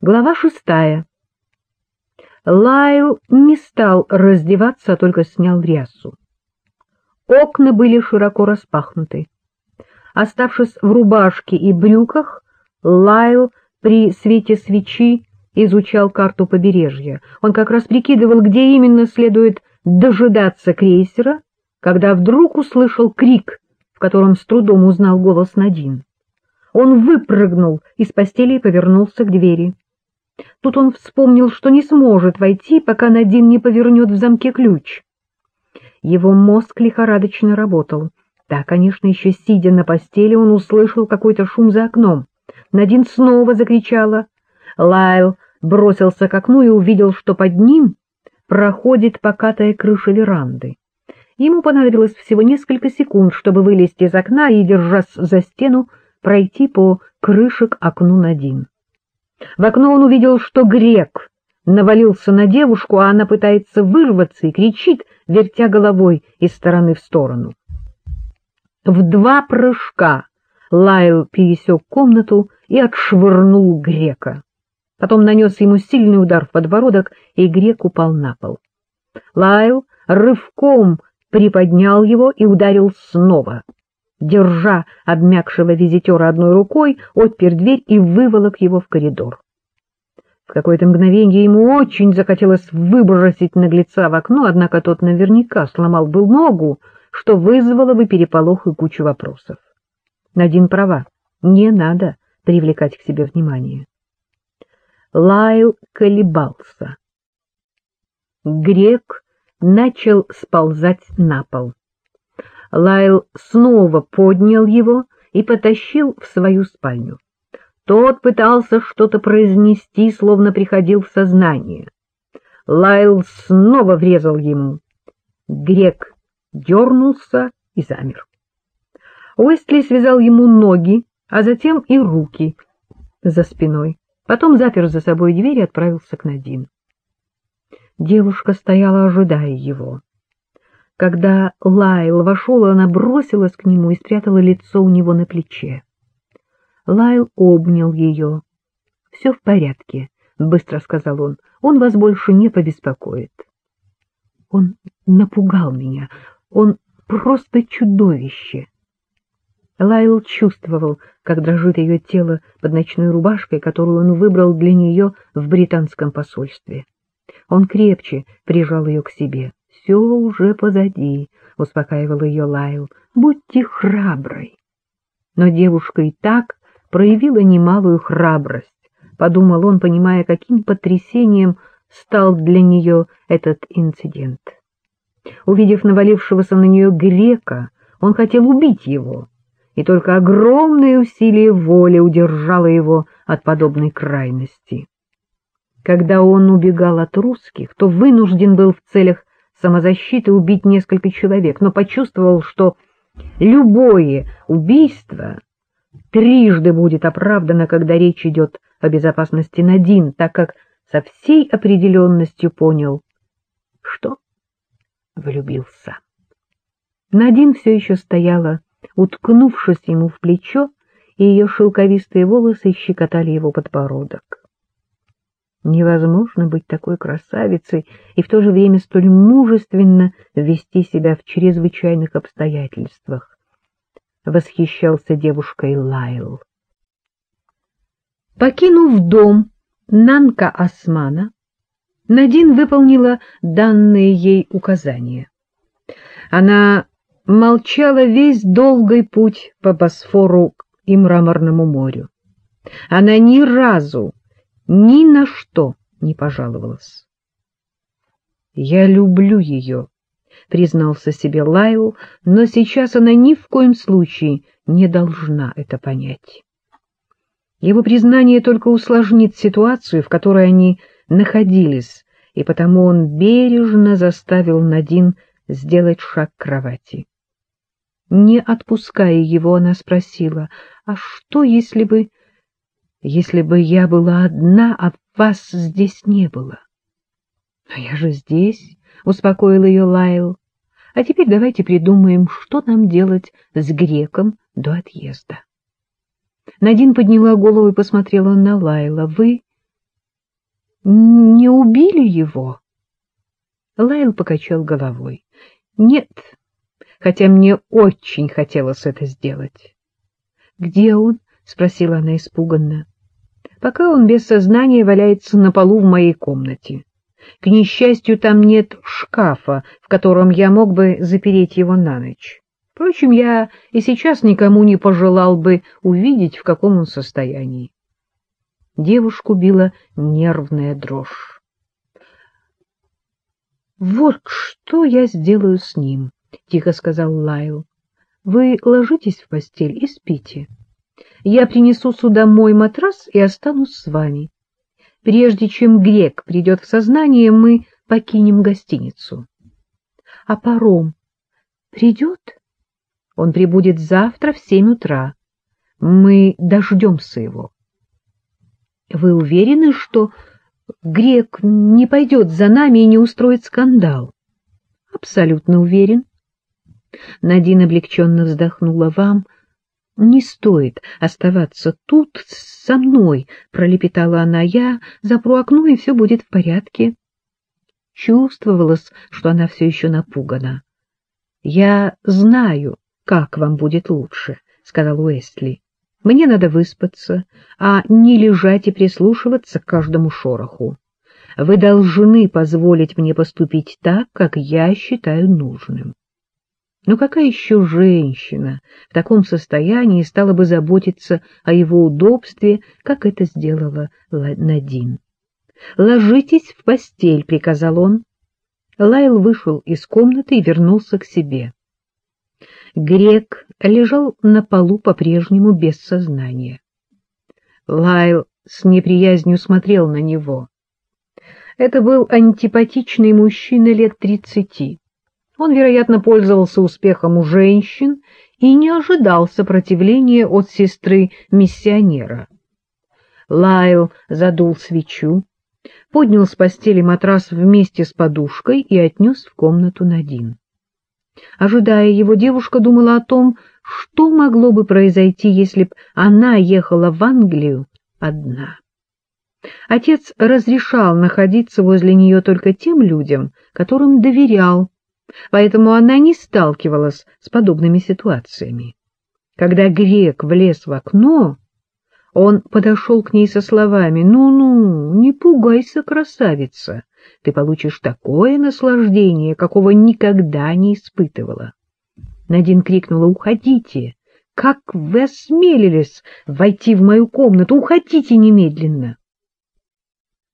Глава шестая. Лайл не стал раздеваться, а только снял рясу. Окна были широко распахнуты. Оставшись в рубашке и брюках, Лайл при свете свечи изучал карту побережья. Он как раз прикидывал, где именно следует дожидаться крейсера, когда вдруг услышал крик, в котором с трудом узнал голос Надин. Он выпрыгнул из постели и повернулся к двери. Тут он вспомнил, что не сможет войти, пока Надин не повернет в замке ключ. Его мозг лихорадочно работал. Да, конечно, еще сидя на постели, он услышал какой-то шум за окном. Надин снова закричала. Лайл бросился к окну и увидел, что под ним проходит покатая крыша веранды. Ему понадобилось всего несколько секунд, чтобы вылезти из окна и, держась за стену, пройти по крыше к окну Надин. В окно он увидел, что грек навалился на девушку, а она пытается вырваться и кричит, вертя головой из стороны в сторону. В два прыжка Лайл пересек комнату и отшвырнул грека. Потом нанес ему сильный удар в подбородок, и грек упал на пол. Лайл рывком приподнял его и ударил снова держа обмякшего визитера одной рукой, отпер дверь и выволок его в коридор. В какое-то мгновение ему очень захотелось выбросить наглеца в окно, однако тот наверняка сломал был ногу, что вызвало бы переполох и кучу вопросов. Надин права, не надо привлекать к себе внимание. Лайл колебался. Грек начал сползать на пол. Лайл снова поднял его и потащил в свою спальню. Тот пытался что-то произнести, словно приходил в сознание. Лайл снова врезал ему. Грек дернулся и замер. Уэстли связал ему ноги, а затем и руки за спиной. Потом запер за собой дверь и отправился к Надин. Девушка стояла, ожидая его. Когда Лайл вошел, она бросилась к нему и спрятала лицо у него на плече. Лайл обнял ее. — Все в порядке, — быстро сказал он. — Он вас больше не побеспокоит. Он напугал меня. Он просто чудовище. Лайл чувствовал, как дрожит ее тело под ночной рубашкой, которую он выбрал для нее в британском посольстве. Он крепче прижал ее к себе все уже позади, — успокаивал ее Лайл. — Будьте храброй. Но девушка и так проявила немалую храбрость, — подумал он, понимая, каким потрясением стал для нее этот инцидент. Увидев навалившегося на нее грека, он хотел убить его, и только огромное усилие воли удержало его от подобной крайности. Когда он убегал от русских, то вынужден был в целях самозащиты убить несколько человек, но почувствовал, что любое убийство трижды будет оправдано, когда речь идет о безопасности Надин, так как со всей определенностью понял, что влюбился. Надин все еще стояла, уткнувшись ему в плечо, и ее шелковистые волосы щекотали его подбородок. Невозможно быть такой красавицей и в то же время столь мужественно вести себя в чрезвычайных обстоятельствах. Восхищался девушкой Лайл. Покинув дом Нанка Османа, Надин выполнила данные ей указания. Она молчала весь долгий путь по Босфору и Мраморному морю. Она ни разу ни на что не пожаловалась. «Я люблю ее», — признался себе Лайл, но сейчас она ни в коем случае не должна это понять. Его признание только усложнит ситуацию, в которой они находились, и потому он бережно заставил Надин сделать шаг к кровати. Не отпуская его, она спросила, «А что, если бы если бы я была одна, а вас здесь не было. — А я же здесь, — успокоил ее Лайл. — А теперь давайте придумаем, что нам делать с греком до отъезда. Надин подняла голову и посмотрела на Лайла. — Вы не убили его? Лайл покачал головой. Нет, хотя мне очень хотелось это сделать. Где он? Спросила она испуганно. Пока он без сознания валяется на полу в моей комнате. К несчастью, там нет шкафа, в котором я мог бы запереть его на ночь. Впрочем, я и сейчас никому не пожелал бы увидеть, в каком он состоянии. Девушку била нервная дрожь. — Вот что я сделаю с ним, — тихо сказал Лайл. — Вы ложитесь в постель и спите. Я принесу сюда мой матрас и останусь с вами. Прежде чем грек придет в сознание, мы покинем гостиницу. — А паром придет? Он прибудет завтра в семь утра. Мы дождемся его. — Вы уверены, что грек не пойдет за нами и не устроит скандал? — Абсолютно уверен. Надин облегченно вздохнула. — Вам не стоит оставаться тут со мной, — пролепетала она. — Я запру окно, и все будет в порядке. Чувствовалось, что она все еще напугана. — Я знаю, как вам будет лучше, — сказал Уэстли. Мне надо выспаться, а не лежать и прислушиваться к каждому шороху. Вы должны позволить мне поступить так, как я считаю нужным. Но какая еще женщина в таком состоянии стала бы заботиться о его удобстве, как это сделала Надин? «Ложитесь в постель», — приказал он. Лайл вышел из комнаты и вернулся к себе. Грек лежал на полу по-прежнему без сознания. Лайл с неприязнью смотрел на него. Это был антипатичный мужчина лет тридцати. Он, вероятно, пользовался успехом у женщин и не ожидал сопротивления от сестры-миссионера. Лайл задул свечу, поднял с постели матрас вместе с подушкой и отнес в комнату Надин. Ожидая его, девушка думала о том, что могло бы произойти, если б она ехала в Англию одна. Отец разрешал находиться возле нее только тем людям, которым доверял, поэтому она не сталкивалась с подобными ситуациями. Когда грек влез в окно, он подошел к ней со словами «Ну-ну, не пугайся, красавица, ты получишь такое наслаждение, какого никогда не испытывала». Надин крикнула «Уходите! Как вы осмелились войти в мою комнату? Уходите немедленно!»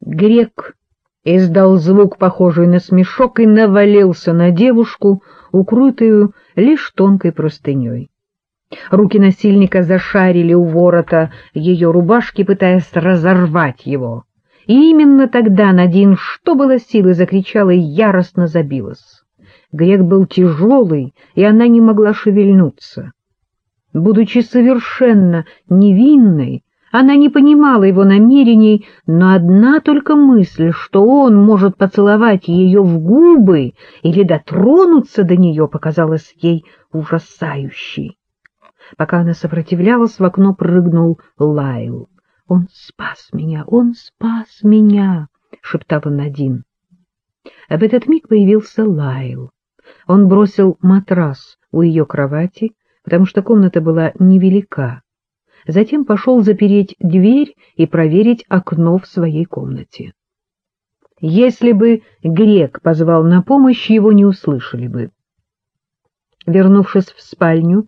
Грек издал звук, похожий на смешок, и навалился на девушку, укрытую лишь тонкой простыней. Руки насильника зашарили у ворота ее рубашки, пытаясь разорвать его. И именно тогда Надин, что было силы, закричала и яростно забилась. Грек был тяжелый, и она не могла шевельнуться. Будучи совершенно невинной, она не понимала его намерений, но одна только мысль, что он может поцеловать ее в губы или дотронуться до нее, показалась ей ужасающей. Пока она сопротивлялась, в окно прыгнул Лайл. «Он спас меня! Он спас меня!» — шептала Надин. А в этот миг появился Лайл. Он бросил матрас у ее кровати, потому что комната была невелика. Затем пошел запереть дверь и проверить окно в своей комнате. Если бы грек позвал на помощь, его не услышали бы. Вернувшись в спальню,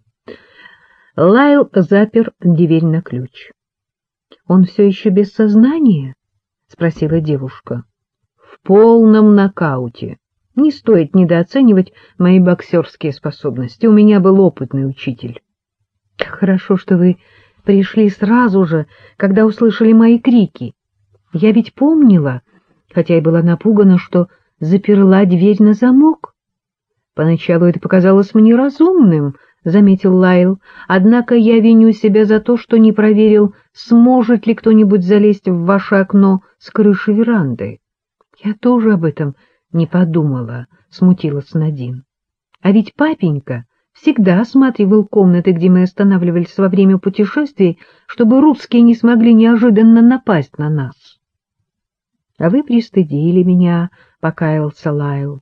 Лайл запер дверь на ключ. — Он все еще без сознания? — спросила девушка. — В полном нокауте. Не стоит недооценивать мои боксерские способности. У меня был опытный учитель. — Хорошо, что вы пришли сразу же, когда услышали мои крики. Я ведь помнила, хотя и была напугана, что заперла дверь на замок. Поначалу это показалось мне разумным, — заметил Лайл, — однако я виню себя за то, что не проверил, сможет ли кто-нибудь залезть в ваше окно с крыши веранды. Я тоже об этом не подумала, — смутилась Надин. А ведь папенька всегда осматривал комнаты, где мы останавливались во время путешествий, чтобы русские не смогли неожиданно напасть на нас. — А вы пристыдили меня, — покаялся Лайл.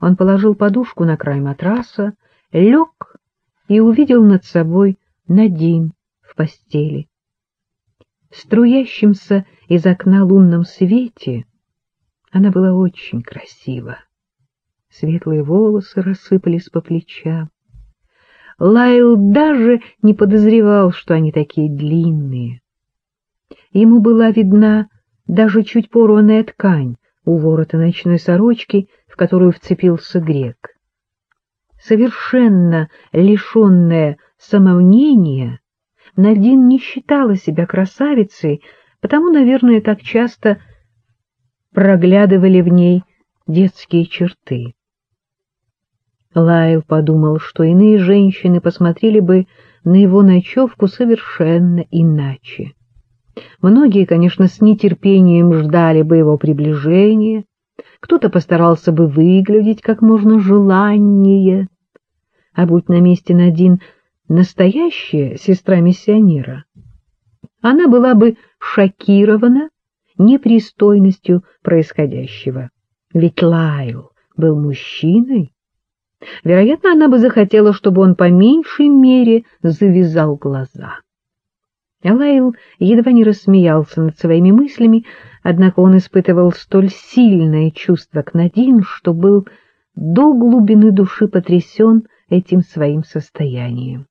Он положил подушку на край матраса, лег и увидел над собой Надин в постели. В струящемся из окна лунном свете она была очень красива. Светлые волосы рассыпались по плечам. Лайл даже не подозревал, что они такие длинные. Ему была видна даже чуть порванная ткань у ворота ночной сорочки, в которую вцепился грек. Совершенно лишенная самомнения, Надин не считала себя красавицей, потому, наверное, так часто проглядывали в ней детские черты. Лайл подумал, что иные женщины посмотрели бы на его ночевку совершенно иначе. Многие, конечно, с нетерпением ждали бы его приближения, кто-то постарался бы выглядеть как можно желаннее. А будь на месте Надин настоящая сестра миссионера, она была бы шокирована непристойностью происходящего. Ведь Лайл был мужчиной. Вероятно, она бы захотела, чтобы он по меньшей мере завязал глаза. Лайл едва не рассмеялся над своими мыслями, однако он испытывал столь сильное чувство к Надин, что был до глубины души потрясен этим своим состоянием.